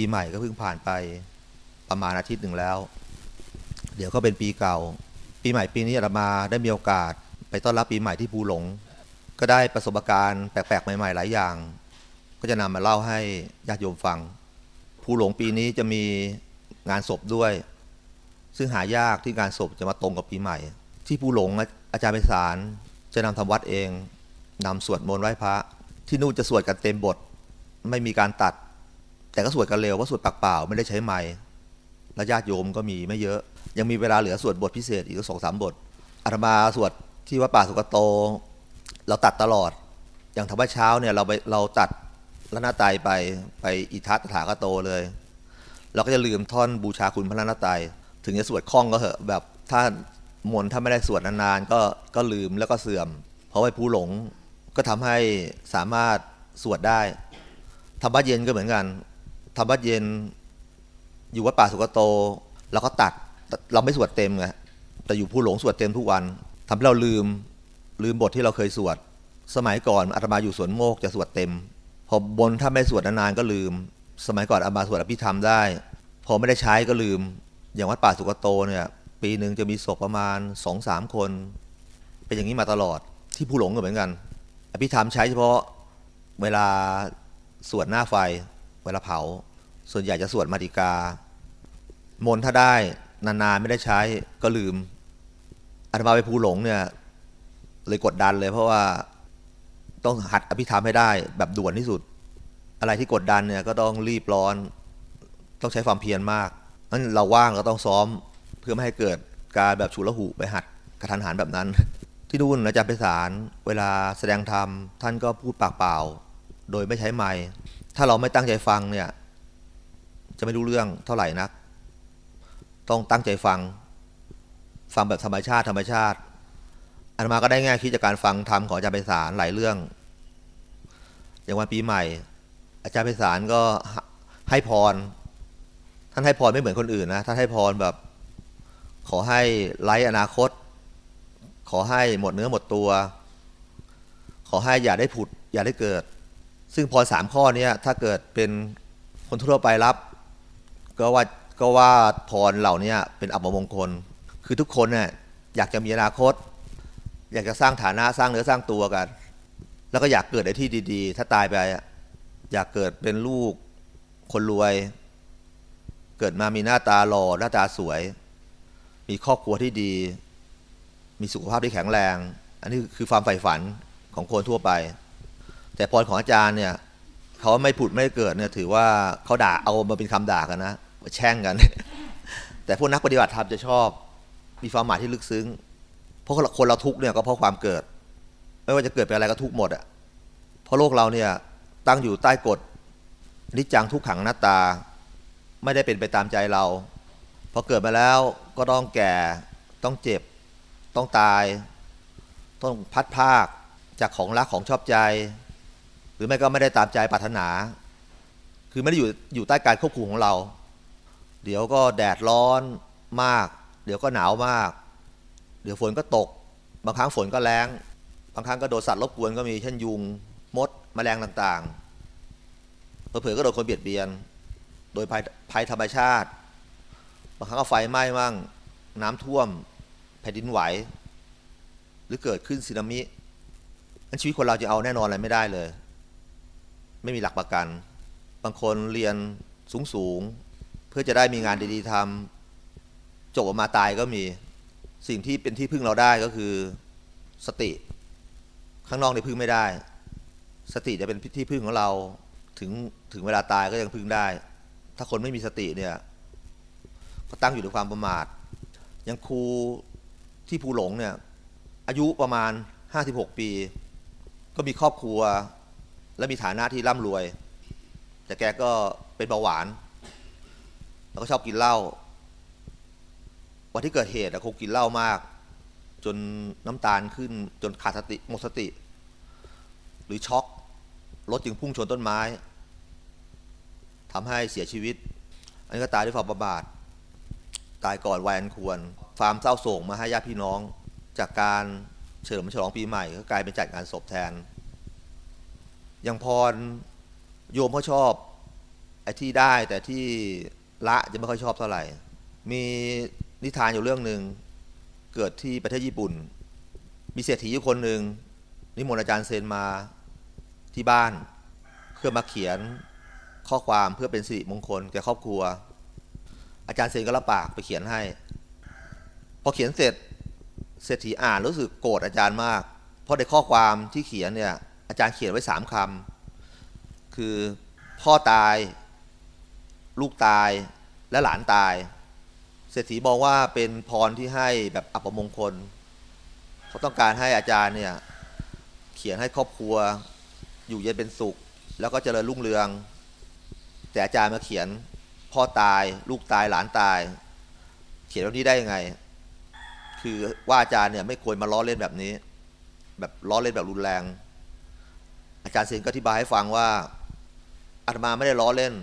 ปีใหม่ก็เพิ่งผ่านไปประมาณอาทิตย์หนึ่งแล้ว เดี๋ยวก็เป็นปีเก่า ปีใหม่ปีนี้อาตมาได้มีโอกาส ไปต้อนรับปีใหม่ที่ภูหลง ก็ได้ประสบการณ์แปลกๆ ใหม่ ๆ หลายอย่าง ก็จะนำมาเล่าให้ญาติโยมฟังภูหลงปีนี้จะมีงานศพด้วย ซึ่งหายากที่งานศพจะมาตรงกับปีใหม่ ที่ภูหลงอาจารย์ไพศาลจะนำทำวัดเองนำสวดมนต์ไหว้พระ ที่นู่นจะสวดกันเต็มบท ไม่มีการตัด แต่ก็สวดกันเร็วเพราะสวดปากเปล่าไม่ได้ใช้ไม้และญาติโยมก็มีไม่เยอะ ยังมีเวลาเหลือสวดบทพิเศษอีกสองสามบทอาตมาสวดที่วัดป่าสุกโต เราตัดตลอด อย่างธรรมเช้าเนี่ยเราไปเราตัดละนาไตยไปไปอิทัตถาคโตเลย เราก็จะลืมท่อนบูชาคุณพระนาไตยถึงจะสวดคล่องก็เหอะแบบถ้ามนถ้าไม่ได้สวดนานๆก็ก็ลืมแล้วก็เสื่อม เพราะว่าผู้หลงก็ทำให้สามารถสวดได้ธรรมะเย็นก็เหมือนกัน ธรรมะเย็น อยู่วัดป่าสุกโตเราก็ตัดเราไม่สวดเต็มไงแต่อยู่ผู้หลงสวดเต็มทุกวันทำให้เราลืมลืมบทที่เราเคยสวด สมัยก่อนอาตมาอยู่สวนโมกจะสวดเต็ม พอบนถ้าไม่สวดนานๆก็ลืม สมัยก่อนอาตมาสวดอภิธรรมได้ พอไม่ได้ใช้ก็ลืม อย่างวัดป่าสุกโตเนี่ยปีหนึ่งจะมีศพประมาณสองสามคน เป็นอย่างนี้มาตลอดที่ผู้หลงก็เหมือนกัน อภิธรรมใช้เฉพาะเวลาสวดหน้าไฟเวลาเผา ส่วนใหญ่จะสวดมาติกา มนถ้าได้นานๆไม่ได้ใช้ก็ลืมอาตมาไปภูหลงเนี่ยเลยกดดันเลยเพราะว่าต้องหัดอภิธรรมให้ได้แบบด่วนที่สุด อะไรที่กดดันเนี่ยก็ต้องรีบร้อน ต้องใช้ความเพียรมากนั้นเราว่างก็ต้องซ้อมเพื่อไม่ให้เกิดการแบบฉุลหุไปหัดกระทันหันแบบนั้น ที่นู่นอาจารย์ไปสารเวลาแสดงธรรมท่านก็พูดปากเปล่า โดยไม่ใช้ไม้ถ้าเราไม่ตั้งใจฟังเนี่ย จะไม่รู้เรื่องเท่าไหร่นัก ต้องตั้งใจฟัง ฟังแบบธรรมชาติธรรมชาติอันมาก็ได้ง่ายคิดจากการฟังธรรมของอาจารย์ไพศาลหลายเรื่อง อย่างวันปีใหม่ อาจารย์ไพศาลก็ให้พร ท่านให้พรไม่เหมือนคนอื่นนะท่านให้พรแบบ ขอให้ไร้อนาคต ขอให้หมดเนื้อหมดตัว ขอให้อย่าได้ผุด อย่าได้เกิด ซึ่งพรสามข้อนี้ถ้าเกิดเป็นคนทั่วไปรับ ก็ว่าก็ว่าพรเหล่านี้เป็นอัปมงคล คือทุกคนเนี่ยอยากจะมีอนาคต อยากจะสร้างฐานะสร้างเนื้อสร้างตัวกัน แล้วก็อยากเกิดในที่ดี ๆ ถ้าตายไปอยากเกิดเป็นลูกคนรวย เกิดมามีหน้าตาหล่อหน้าตาสวย มีครอบครัวที่ดี มีสุขภาพที่แข็งแรง อันนี้คือความใฝ่ฝันของคนทั่วไป แต่พรของอาจารย์เนี่ยเขาไม่ผุดไม่เกิดเนี่ยถือว่าเขาด่าเอามาเป็นคำด่ากันนะ แช่งกัน แต่พวกนักปฏิบัติธรรมจะชอบ มีความหมายที่ลึกซึ้ง เพราะคนเราทุกเนี่ยก็เพราะความเกิด ไม่ว่าจะเกิดเป็นอะไรก็ทุกหมดอะเพราะโลกเราเนี่ยตั้งอยู่ใต้กฎนิจจังทุกขังหน้าตา ไม่ได้เป็นไปตามใจเราพอเกิดมาแล้วก็ต้องแก่ต้องเจ็บ ต้องตาย ต้องพัดภาคจากของรักของชอบใจ หรือไม่ก็ไม่ได้ตามใจปรารถนา คือไม่ได้อยู่อยู่ใต้การควบคุมของเรา เดี๋ยวก็แดดร้อนมาก เดี๋ยวก็หนาวมาก เดี๋ยวฝนก็ตก บางครั้งฝนก็แรง บางครั้งก็โดนสัตว์รบกวนก็มีเช่นยุงมดแมลงต่างๆเผื่อก็โดนคนเบียดเบียน โดยภัยภัยธรรมชาติ บางครั้งก็ไฟไหม้มั่งน้ำท่วม แผ่นดินไหว หรือเกิดขึ้นสึนามิอันชีวิตคนเราจะเอาแน่นอนอะไรไม่ได้เลย ไม่มีหลักประกัน บางคนเรียนสูง เพื่อจะได้มีงานดีๆทำจบออกมาตายก็มีสิ่งที่เป็นที่พึ่งเราได้ก็คือสติ ข้างนอกในพึ่งไม่ได้ สติจะเป็นที่พึ่งของเราถึงถึงเวลาตายก็ยังพึ่งได้ ถ้าคนไม่มีสติเนี่ยก็ตั้งอยู่ในความประมาทยังครูที่ภูหลงเนี่ยอายุประมาณ 56 ปี ก็มีครอบครัว และมีฐานะที่ร่ำรวย แต่แกก็เป็นเบาหวาน แล้วก็ชอบกินเหล้าวันที่เกิดเหตุคงกินเหล้ามาก จนน้ำตาลขึ้นจนขาดสติหมดสติ หรือช็อกรถจึงพุ่งชนต้นไม้ทำให้เสียชีวิต อันนี้ก็ตายด้วยความประมาทตายก่อนวัยอันควรความเศร้าโศกมาให้ญาติพี่น้อง จากการเฉลิมฉลองปีใหม่ ก็กลายเป็นจัดงานศพแทน ยังพรโยมเขาชอบไอ้ที่ได้แต่ที่ ละจะไม่ค่อยชอบเท่าไหร่ มีนิทานอยู่เรื่องหนึ่งเกิดที่ประเทศญี่ปุ่น มีเศรษฐีอยู่คนหนึ่งนิมนต์อาจารย์เซนมาที่บ้าน เพื่อมาเขียนข้อความเพื่อเป็นสิริมงคลแก่ครอบครัว อาจารย์เซนก็รับปากไปเขียนให้ พอเขียนเสร็จเศรษฐีอ่านรู้สึกโกรธอาจารย์มาก เพราะในข้อความที่เขียนเนี่ยอาจารย์เขียนไว้สามคำคือพ่อตาย ลูกตายและหลานตาย เศรษฐีบอกว่าเป็นพรที่ให้แบบอัปมงคล เขาต้องการให้อาจารย์เนี่ยเขียนให้ครอบครัว อยู่เย็นเป็นสุข แล้วก็เจริญรุ่งเรือง แต่อาจารย์มาเขียนพ่อตาย ลูกตายหลานตาย เขียนแบบนี้ได้ยังไง คือว่าอาจารย์เนี่ยไม่ควรมาล้อเล่นแบบนี้ แบบล้อเล่นแบบรุนแรง อาจารย์เซนก็อธิบายให้ฟังว่าอาตมาไม่ได้ล้อเล่น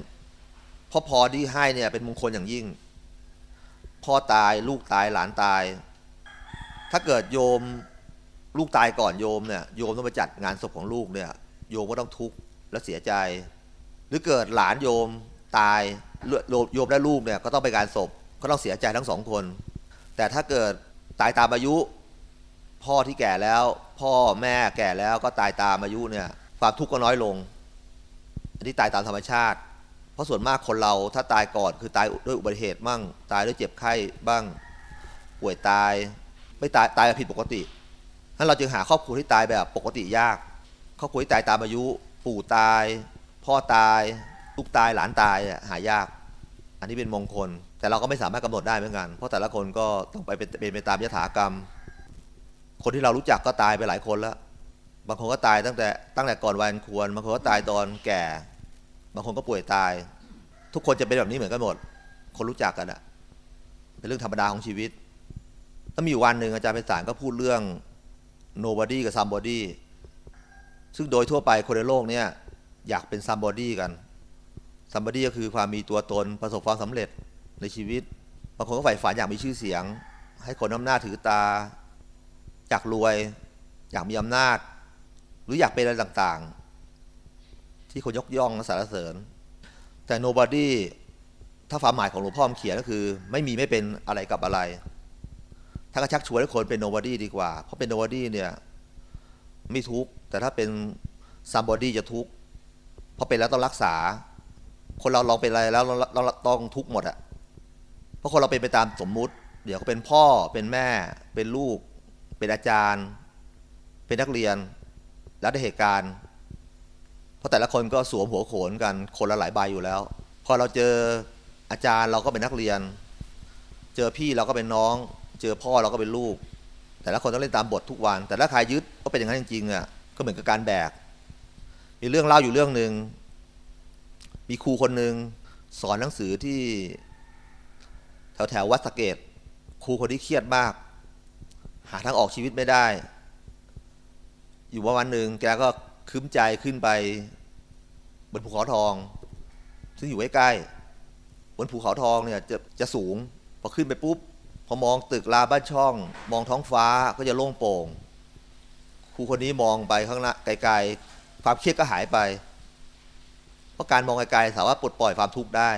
ราะพอที่ให้เนี่ยเป็นมงคลอย่างยิ่ง พ่อตายลูกตายหลานตาย ถ้าเกิดโยมลูกตายก่อนโยมเนี่ยโยมต้องไปจัดงานศพของลูกเนี่ยโยมก็ต้องทุกข์และเสียใจ หรือเกิดหลานโยมตายโยมและลูกเนี่ยก็ต้องไปการศพก็ต้องเสียใจทั้งสองคน แต่ถ้าเกิดตายตามอายุ พ่อที่แก่แล้ว พ่อแม่แก่แล้วก็ตายตามอายุเนี่ยความทุกข์ก็น้อยลง อันนี้ตายตามธรรมชาติ เพราะส่วนมากคนเราถ้าตายก่อนคือตายด้วยอุบัติเหตุบ้างตายด้วยเจ็บไข้บ้างป่วยตาย ไม่ตายตายผิดปกติถ้าเราจึงหาครอบครัวที่ตายแบบปกติยาก ครอบครัวที่ตายตามอายุ ปู่ตาย พ่อตาย ลูกตายหลานตายหายาก อันนี้เป็นมงคล แต่เราก็ไม่สามารถกำหนดได้เหมือนกัน เพราะแต่ละคนก็ต้องไปเป็นไปตามยถากรรม คนที่เรารู้จักก็ตายไปหลายคนแล้ว บางคนก็ตายตั้งแต่ตั้งแต่ก่อนวัยควรบางคนก็ตายตอนแก่ บางคนก็ป่วยตาย ทุกคนจะเป็นแบบนี้เหมือนกันหมด คนรู้จักกันอะเป็นเรื่องธรรมดาของชีวิตถ้ามีอยู่วันหนึ่งอาจารย์ไพศาลก็พูดเรื่อง nobody กับ somebody ซึ่งโดยทั่วไปคนในโลกเนี่ยอยากเป็น somebody กัน somebody ก็คือความมีตัวตนประสบความสำเร็จในชีวิต บางคนก็ใฝ่ฝันอยากมีชื่อเสียง ให้คนน้ำหน้าถือตาอยากรวย อยากมีอำนาจ หรืออยากเป็นอะไรต่างๆ ที่คนยกย่องและสรรเสริญ แต่ nobody ถ้าความหมายของหลวงพ่อเขียนก็คือ ไม่มีไม่เป็นอะไรกับอะไร ถ้าก็ชักชวนให้คนเป็น nobody ดีกว่า เพราะเป็น nobody เนี่ยไม่ทุกข์แต่ถ้าเป็น somebody จะทุกข์เพราะเป็นแล้วต้องรักษา คนเราลองเป็นอะไรแล้วเราต้องทุกข์หมดอะเพราะคนเราเป็นไปตามสมมุติ เดี๋ยวก็เป็นพ่อเป็นแม่ เป็นลูก เป็นอาจารย์ เป็นนักเรียน แล้วได้เหตุการณ์ ราะแต่ละคนก็สวมหัวโขนกันคนละหลายใบอยู่แล้ว พอเราเจออาจารย์เราก็เป็นนักเรียน เจอพี่เราก็เป็นน้อง เจอพ่อเราก็เป็นลูก แต่ละคนต้องเล่นตามบททุกวัน แต่ถ้าใครยึดก็เป็นอย่างนั้นจริงๆอะก็เหมือนกับการแบก มีเรื่องเล่าอยู่เรื่องหนึ่งมีครูคนหนึ่งสอนหนังสือที่ แถวแถววัดสเกตครูคนที่เครียดมาก หาทางออกชีวิตไม่ได้ อยู่ว่าวันหนึ่งแกก็คืมใจขึ้นไป บนภูเขาทอง ซึ่งอยู่ใกล้ๆบนภูเขาทองเนี่ยจะจะสูง พอขึ้นไปปุ๊บ พอมองตึกลาบ้านช่อง มองท้องฟ้าก็จะโล่งโปร่งครูคนนี้มองไปข้างหน้าไกลๆ ความเครียดก็หายไป เพราะการมองไกลๆสามารถปลดปล่อยความทุกข์ได้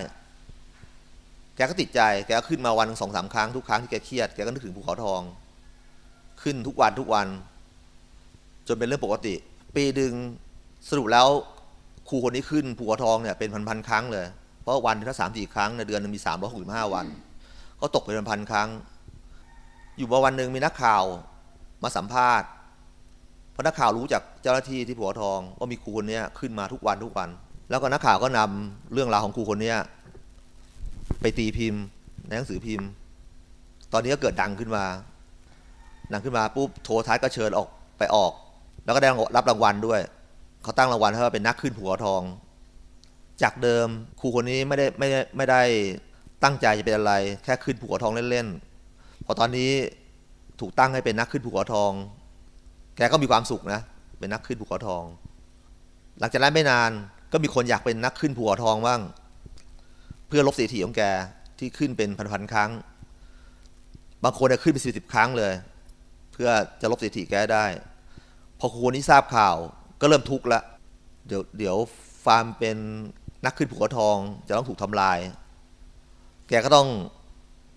แกก็ติดใจแกก็ขึ้นมาวันสองสามครั้งทุกครั้งที่แกเครียดแกก็นึกถึงภูเขาทอง ขึ้นทุกวันทุกวัน จนเป็นเรื่องปกติ ปีดึงสรุปแล้ว ครูคนนี้ขึ้นภูเขาทองเนี่ยเป็นพันๆครั้งเลย เพราะวันถ้าสามสี่ครั้งในเดือนนึงมีสามร้อยหกสิบห้าวัน ก็ตกเป็นพันๆครั้ง อยู่มาวันหนึ่งมีนักข่าวมาสัมภาษณ์เพราะนักข่าวรู้จากเจ้าหน้าที่ที่ผัวทองว่ามีครูคนนี้ขึ้นมาทุกวันทุกวัน แล้วก็นักข่าวก็นำเรื่องราวของครูคนนี้ไปตีพิมพ์ในหนังสือพิมพ์ ตอนนี้ก็เกิดดังขึ้นมา ดังขึ้นมาปุ๊บโทรทัศน์ก็เชิญออกไปออก แล้วก็ได้รับรางวัลด้วย เขาตั้งรางวัลให้ว่าเป็นนักขึ้นผัวทอง จากเดิมครูคนนี้ไม่ได้ไม่ได้ไม่ได้ตั้งใจจะเป็นอะไร แค่ขึ้นภูเขาทองเล่นๆพอตอนนี้ถูกตั้งให้เป็นนักขึ้นภูเขาทอง แกก็มีความสุขนะ เป็นนักขึ้นภูเขาทอง หลังจากนั้นไม่นานก็มีคนอยากเป็นนักขึ้นภูเขาทองบ้าง เพื่อลบสถิติของแกที่ขึ้นเป็นพันๆครั้ง บางคนเนี่ยขึ้นเป็นสิบสิบครั้งเลย เพื่อจะลบสถิติแกได้ พอครูคนนี้ทราบข่าว ก็เริ่มทุกข์ละเดี๋ยวเดี๋ยวฟาร์มเป็นนักขึ้นภูเขาทอง จะต้องถูกทำลาย แกก็ต้อง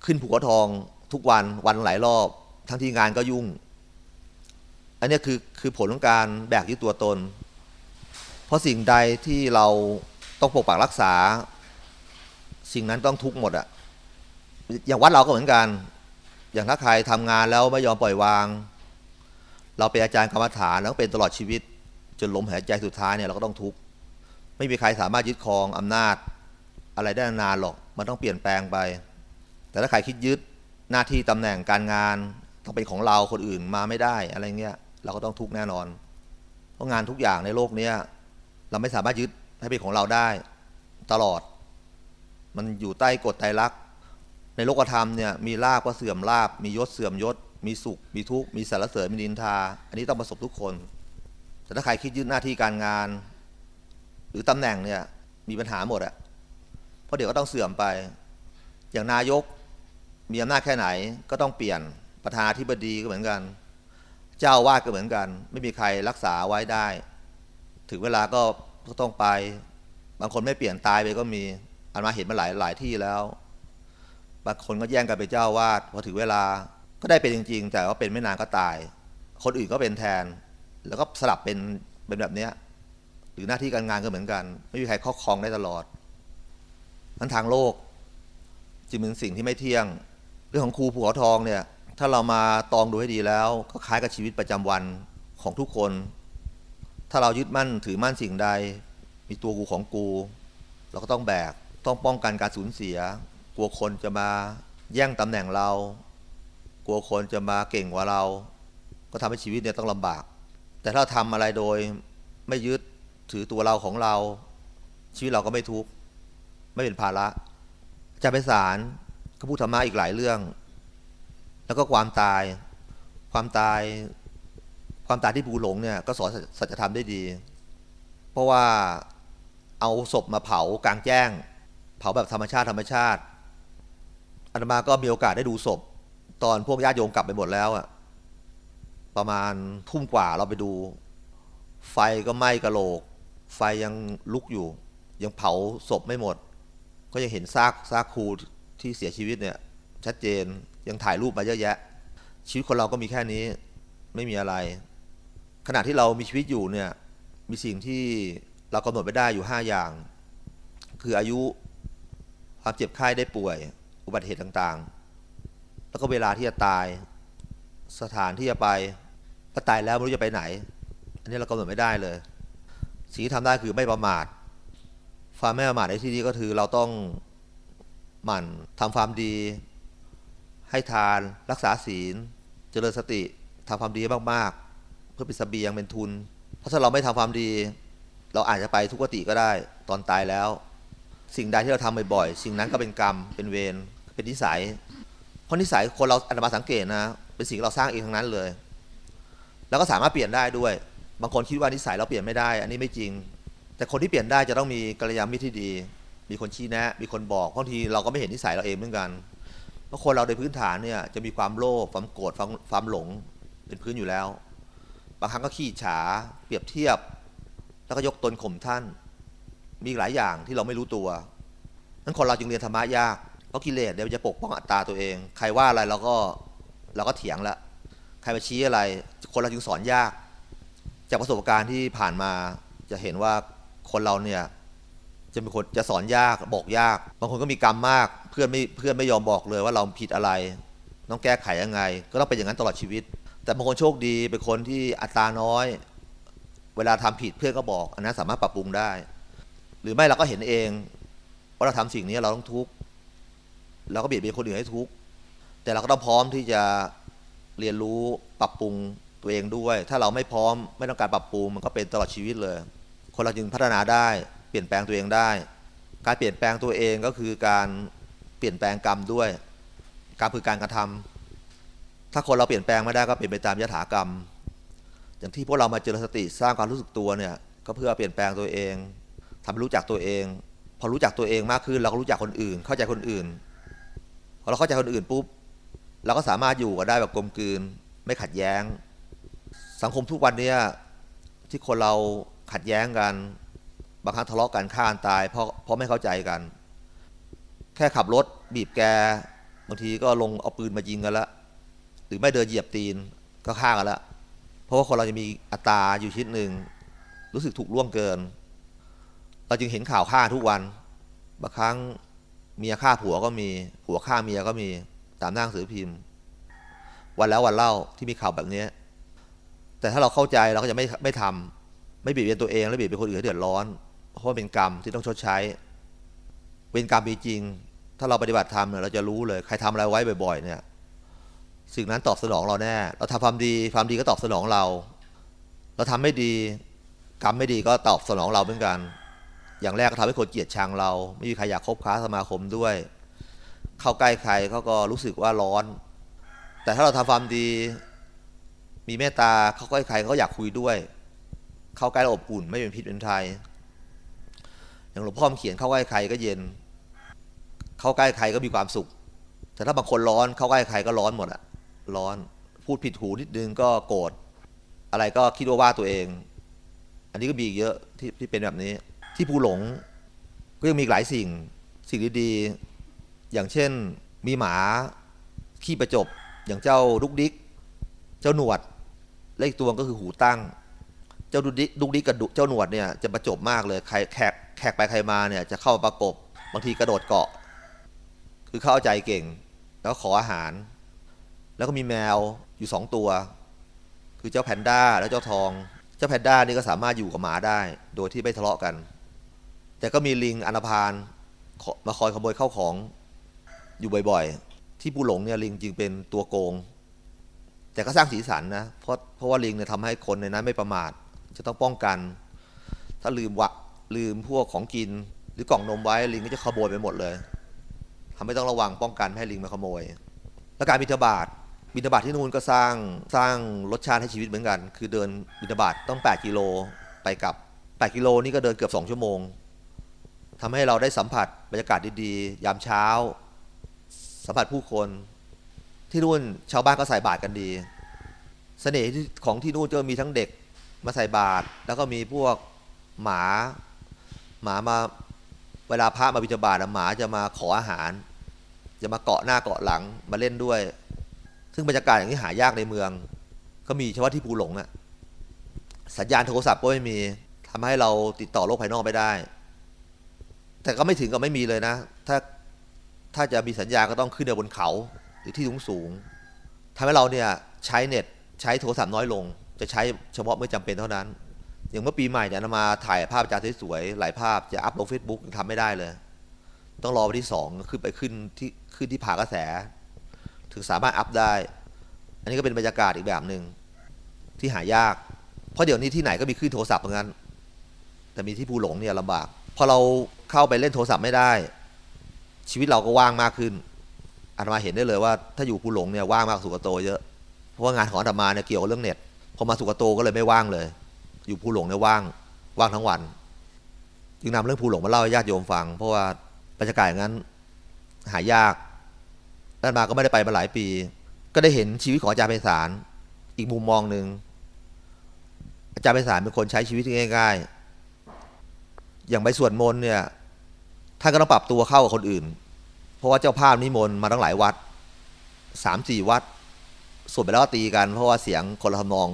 ขึ้นภูเขาทองทุกวันวันหลายรอบ ทั้งที่งานก็ยุ่ง อันนี้คือคือผลของการแบกยึดตัวตน เพราะสิ่งใดที่เราต้องปกปักรักษา สิ่งนั้นต้องทุกข์หมดอะอย่างวัดเราก็เหมือนกัน อย่างถ้าใครทำงานแล้วไม่ยอมปล่อยวาง เราเป็นอาจารย์กรรมฐานแล้วเป็นตลอดชีวิต จนลมหายใจสุดท้ายเนี่ยเราก็ต้องทุกข์ไม่มีใครสามารถยึดครองอำนาจอะไรได้นานหรอกมันต้องเปลี่ยนแปลงไป แต่ถ้าใครคิดยึดหน้าที่ตำแหน่งการงานต้องเป็นของเราคนอื่นมาไม่ได้อะไรเงี้ยเราก็ต้องทุกข์แน่นอน เพราะงานทุกอย่างในโลกเนี้ยเราไม่สามารถยึดให้เป็นของเราได้ตลอด มันอยู่ใต้กฎไตรลักษณ์ในโลกธรรมเนี่ยมีลาบก็เสื่อมลาบมียศเสื่อมยศ มีสุข มีทุกข์มีสารเสริญมีนินทา อันนี้ต้องประสบทุกคน แต่ถ้าใครคิดยึดหน้าที่การงาน หรือตำแหน่งเนี่ยมีปัญหาหมดอะเพราะเดี๋ยวก็ต้องเสื่อมไป อย่างนายกมีอำนาจแค่ไหนก็ต้องเปลี่ยนประธานาธิบดีก็เหมือนกัน เจ้าวาดก็เหมือนกัน ไม่มีใครรักษาไว้ได้ ถึงเวลาก็ต้องไป บางคนไม่เปลี่ยนตายไปก็มีอันมาเห็นมาหลายหลายที่แล้ว บางคนก็แย่งกันไปเจ้าวาดพอถึงเวลาก็ได้เป็นจริง ๆ แต่ว่าเป็นไม่นานก็ตาย คนอื่นก็เป็นแทน แล้วก็สลับเป็นเป็นแบบเนี้ยหรือหน้าที่การงานก็เหมือนกัน ไม่มีใครครอบครองได้ตลอดนั้นทางโลกจึงเป็นสิ่งที่ไม่เที่ยง เรื่องของครูภูเขาทองเนี่ย ถ้าเรามาตองดูให้ดีแล้ว ก็คล้ายกับชีวิตประจำวันของทุกคน ถ้าเรายึดมั่นถือมั่นสิ่งใด มีตัวกูของกู เราก็ต้องแบกต้องป้องกันการสูญเสีย กลัวคนจะมาแย่งตำแหน่งเรา กลัวคนจะมาเก่งกว่าเรา ก็ทำให้ชีวิตเนี่ยต้องลำบาก แต่ถ้าทำอะไรโดยไม่ยึดถือตัวเราของเรา ชีวิตเราก็ไม่ทุกข์ไม่เป็นภาระจารย์ไพศาลก็พูดธรรมะอีกหลายเรื่อง แล้วก็ความตาย ความตาย ความตายที่ภูหลงเนี่ยก็สอนสัจธรรมได้ดี เพราะว่าเอาศพมาเผากลางแจ้ง เผาแบบธรรมชาติธรรมชาติอาตมาก็มีโอกาสได้ดูศพ ตอนพวกญาติโยมกลับไปหมดแล้วอะ ประมาณทุ่มกว่าเราไปดู ไฟก็ไหม้กระโหลก ไฟยังลุกอยู่ ยังเผาศพไม่หมด ก็ยังเห็นซากซากครูที่เสียชีวิตเนี่ย ชัดเจนยังถ่ายรูปมาเยอะแยะ ชีวิตคนเราก็มีแค่นี้ไม่มีอะไร ขณะที่เรามีชีวิตอยู่เนี่ยมีสิ่งที่เรากำหนดไม่ได้อยู่ห้าอย่าง คืออายุความเจ็บไข้ได้ป่วย อุบัติเหตุต่างๆ แล้วก็เวลาที่จะตายสถานที่จะไป พอตายแล้วไม่รู้จะไปไหน อันนี้เรากำหนดไม่ได้เลย สิ่งที่ทำได้คือไม่ประมาทความไม่ประมาทในที่นี้ก็คือเราต้องหมั่นทำความดี ให้ทานรักษาศีล เจริญสติทำความดีมากๆ เพื่อเป็นสเบียงเป็นทุน เพราะถ้าเราไม่ทำความดี เราอาจจะไปทุกขติก็ได้ตอนตายแล้ว สิ่งใดที่เราทำบ่อยๆสิ่งนั้นก็เป็นกรรมเป็นเวรเป็นนิสัย เพราะนิสัยคนเราอาตมาสังเกตนะ เป็นสิ่งเราสร้างเองทั้งนั้นเลย แล้วก็สามารถเปลี่ยนได้ด้วย บางคนคิดว่านิสัยเราเปลี่ยนไม่ได้ อันนี้ไม่จริง แต่คนที่เปลี่ยนได้จะต้องมีกัลยาณมิตรที่ดี มีคนชี้แนะ มีคนบอกบางทีเราก็ไม่เห็นนิสัยเราเองเหมือนกันเพราะคนเราโดยพื้นฐานเนี่ยจะมีความโลภความโกรธความความหลงเป็นพื้นอยู่แล้ว บางครั้งก็ขี้ฉา เปรียบเทียบ แล้วก็ยกตนข่มท่าน มีหลายอย่างที่เราไม่รู้ตัวนั้นคนเราจึงเรียนธรรมะยากเพราะกิเลสเดี๋ยวจะปกป้องอัตตาตัวเอง ใครว่าอะไรเราก็เราก็เถียงละใครมาชี้อะไร คนเราจึงสอนยาก จากประสบการณ์ที่ผ่านมาจะเห็นว่าคนเราเนี่ยจะเป็นคนจะสอนยากบอกยาก บางคนก็มีกรรมมาก เพื่อนไม่เพื่อนไม่ยอมบอกเลยว่าเราผิดอะไร ต้องแก้ไขยังไง ก็ต้องเป็นอย่างนั้นตลอดชีวิต แต่บางคนโชคดีเป็นคนที่อัตราน้อย เวลาทำผิดเพื่อนก็บอก อันนั้นสามารถปรับปรุงได้ หรือไม่เราก็เห็นเองว่าเราทำสิ่งนี้เราต้องทุกข์เราก็เบียดเบียนคนอื่นให้ทุกข์แต่เราก็ต้องพร้อมที่จะเรียนรู้ปรับปรุง ตัวเองด้วย ถ้าเราไม่พร้อมไม่ต้องการปรับปรุงมันก็เป็นตลอดชีวิตเลย คนเราจึงพัฒนาได้เปลี่ยนแปลงตัวเองได้ การเปลี่ยนแปลงตัวเองก็คือการเปลี่ยนแปลงกรรมด้วยกรรมคือการกระทำถ้าคนเราเปลี่ยนแปลงไม่ได้ก็เป็นไปตามยถากรรม อย่างที่พวกเรามาเจริญสติสร้างความรู้สึกตัวเนี่ยก็เพื่อเปลี่ยนแปลงตัวเองทำให้รู้จักตัวเอง พอรู้จักตัวเองมากขึ้นเราก็รู้จักคนอื่น เข้าใจคนอื่นพอเราเข้าใจคนอื่นปุ๊บเราก็สามารถอยู่กันได้แบบกลมกลืน ไม่ขัดแย้ง สังคมทุกวันนี้ที่คนเราขัดแย้งกันบางครั้งทะเลาะกันฆ่ากันตายเพราะเพราะไม่เข้าใจกัน แค่ขับรถบีบแกบางทีก็ลงเอาปืนมายิงกันละหรือไม่เดินเหยียบตีนก็ฆ่ากันละเพราะว่าคนเราจะมีอัตราอยู่ชิ้นหนึ่งรู้สึกถูกล่วงเกิน เราจึงเห็นข่าวฆ่าทุกวันบางครั้งเมียฆ่าผัวก็มีผัวฆ่าเมียก็มีตามหน้าหนังสือพิมพ์ วันแล้ววันเล่าที่มีข่าวแบบนี้ แต่ถ้าเราเข้าใจเราก็จะไม่ไม่ทำไม่บียดเบียนตัวเอง และบียดเบียนคนอื่นให้เดือดร้อน เพราะเป็นกรรมที่ต้องชดใช้ เป็นกรรมมีจริง ถ้าเราปฏิบัติธรรมเนี่ยเราจะรู้เลย ใครทำอะไรไว้บ่อย ๆ เนี่ย สิ่งนั้นตอบสนองเราแน่ เราทำความดีความดีก็ตอบสนองเรา เราทำไม่ดี กรรมไม่ดีก็ตอบสนองเราเหมือนกัน อย่างแรกก็ทำให้คนเกลียดชังเรา ไม่มีใครอยากคบค้าสมาคมด้วย เข้าใกล้ใครเขาก็รู้สึกว่าร้อน แต่ถ้าเราทำความดี มีเมตตาเขาใกล้ใครเขาก็อยากคุยด้วย เข้าใกล้อบอุ่นไม่เป็นพิษเป็นภัยอย่างหลวงพ่อเขียนเข้าใกล้ใครก็เย็น เข้าใกล้ใครก็มีความสุข แต่ถ้าบางคนร้อนเข้าใกล้ใครก็ร้อนหมดอะร้อนพูดผิดหูนิดนึงก็โกรธอะไรก็คิดว่าว่าตัวเอง อันนี้ก็มีเยอะที่ที่เป็นแบบนี้ ที่ภูหลงก็ยังมีหลายสิ่งสิ่งดีๆอย่างเช่นมีหมาขี้ประจบอย่างเจ้าดุกดิก เจ้าหนวด และอีกตัวก็คือหูตั้ง เจ้าดุดิกดุกดิกกับเจ้าหนวดเนี่ยจะประจบมากเลยใครแขกแขกไปใครมาเนี่ยจะเข้าประกบบางทีกระโดดเกาะ คือเข้าใจเก่ง แล้วขออาหาร แล้วก็มีแมวอยู่สองตัว คือเจ้าแพนด้าและเจ้าทอง เจ้าแพนด้านี่ก็สามารถอยู่กับหมาได้ โดยที่ไม่ทะเลาะกัน แต่ก็มีลิงอนาพานมาคอยขโมยเข้าของอยู่บ่อยๆ ที่ปูหลงเนี่ยลิงจึงเป็นตัวโกง แต่ก็สร้างสีสันนะเพราะเพราะว่าลิงเนี่ยทำให้คนในนั้นไม่ประมาท จะต้องป้องกัน ถ้าลืมวะลืมพวกของกิน หรือกล่องนมไว้ลิงก็จะขโมยไปหมดเลยทำให้ต้องระวังป้องกันไม่ให้ลิงมาขโมย แล้วการบิณฑบาตบิณฑบาตที่นู่นก็สร้างสร้างรสชาติให้ชีวิตเหมือนกัน คือเดินบิณฑบาตต้อง 8 กิโลไปกับ 8 กิโลนี่ก็เดินเกือบ 2 ชั่วโมงทำให้เราได้สัมผัสบรรยากาศดีๆ ยามเช้า สัมผัสผู้คน ที่นู่นชาวบ้านก็ใส่บาตรกันดี เสน่ห์ของที่นู่นจะมีทั้งเด็กมาใส่บาตรแล้วก็มีพวกหมาหมามาเวลาพระมาบิณฑบาตหมาจะมาขออาหาร จะมาเกาะหน้าเกาะหลังมาเล่นด้วย ซึ่งบรรยากาศอย่างนี้หายากในเมือง ก็มีเฉพาะที่ภูหลงอะสัญญาณโทรศัพท์ก็ไม่มีทำให้เราติดต่อโลกภายนอกไม่ได้ แต่ก็ไม่ถึงกับไม่มีเลยนะ ถ้าถ้าจะมีสัญญาก็ต้องขึ้นไปบนเขา หรือที่สูงสูงทำให้เราเนี่ยใช้เน็ตใช้โทรศัพท์น้อยลง จะใช้เฉพาะเมื่อจำเป็นเท่านั้น อย่างเมื่อปีใหม่เนี่ยมาถ่ายภาพอาจารย์สวยๆหลายภาพจะอัพลง Facebook ยังทำไม่ได้เลย ต้องรอวันที่สองขึ้นไปขึ้นที่ขึ้นที่ผากระแส ถึงสามารถอัพได้ อันนี้ก็เป็นบรรยากาศอีกแบบหนึ่งที่หายาก เพราะเดี๋ยวนี้ที่ไหนก็มีคลื่นโทรศัพท์เหมือนกันแต่มีที่ภูหลงเนี่ยลำบาก พอเราเข้าไปเล่นโทรศัพท์ไม่ได้ ชีวิตเราก็ว่างมากขึ้น อาตมาเห็นได้เลยว่าถ้าอยู่ภูหลงเนี่ยว่างมากสุกโตเยอะ เพราะว่างานของอาตมาเนี่ยเกี่ยวกับเรื่องเน็ต พอมาสุกโตก็เลยไม่ว่างเลย อยู่ภูหลงเนี่ยว่างว่างทั้งวัน จึงนำเรื่องภูหลงมาเล่าให้ญาติโยมฟัง เพราะว่าบรรยากาศอย่างนั้นหายากอาตมาก็ไม่ได้ไปมาหลายปี ก็ได้เห็นชีวิตของอาจารย์ไพศาลอีกมุมมองหนึ่งอาจารย์ไพศาลเป็นคนใช้ชีวิตง่ายๆ อย่างไปสวดมนต์เนี่ยท่านก็ต้องปรับตัวเข้ากับคนอื่น เพราะว่าเจ้าภาพนิมนต์มาตั้งหลายวัดสามสี่วัดสวดไปแล้วตีกัน เพราะว่าเสียงคนละทำนอง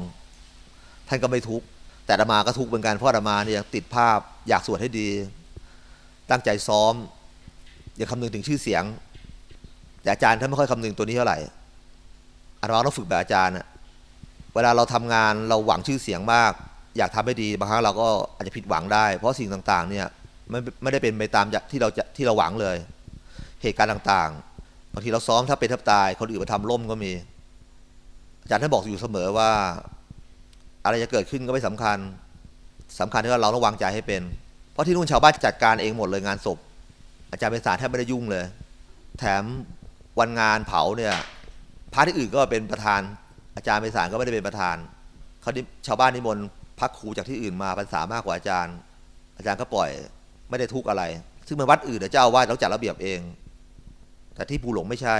ท่านก็ไม่ทุกข์แต่อามาก็ทุกข์เหมือนกันเพราะอามาเนี่ยติดภาพอยากสวดให้ดี ตั้งใจซ้อม อย่าคำนึงถึงชื่อเสียง แต่อาจารย์ท่านไม่ค่อยคำนึงตัวนี้เท่าไหร่อาตมาต้องฝึกแบบอาจารย์เวลาเราทำงานเราหวังชื่อเสียงมาก อยากทำให้ดีบางครั้งเราก็อาจจะผิดหวังได้ เพราะสิ่งต่างๆ เนี่ยไม่ไม่ได้เป็นไปตามที่เราจะที่เราหวังเลย เหตุการณ์ต่างๆ บางทีเราซ้อมถ้าเป็นทับตาย คนอื่นมาทำล่มก็มี อาจารย์ท่านบอกอยู่เสมอว่า อะไรจะเกิดขึ้นก็ไม่สำคัญสำคัญที่ว่าเราต้องวางใจให้เป็น เพราะที่นู่นชาวบ้านจัดการเองหมดเลยงานศพ อาจารย์เป็นสารแทบไม่ได้ยุ่งเลย แถมวันงานเผาเนี่ยพระที่อื่นก็เป็นประธาน อาจารย์เป็นสารก็ไม่ได้เป็นประธานเขาชาวบ้านนิมนต์พักครูจากที่อื่นมาพรรษามากกว่าอาจารย์ อาจารย์ก็ปล่อยไม่ได้ทุกข์อะไร ซึ่งมันวัดอื่นเดี๋ยวเจ้าอาวาดต้องจัดระเบียบเอง แต่ที่ภูหลงไม่ใช่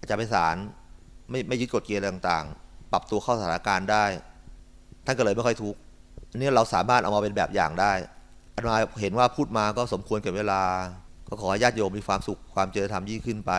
อาจารย์เป็นสารไม่ไม่ยึดกฎเกณฑ์อะไรต่างๆ ปรับตัวเข้าสถานการณ์ได้ ท่านก็เลยไม่ค่อยทุกข์อันนี้เราสามารถเอามาเป็นแบบอย่างได้อามาเห็นว่าพูดมาก็สมควรกับเวลา ก็ขอให้ญาติโยมมีความสุขความเจริญธรรมยิ่งขึ้นไป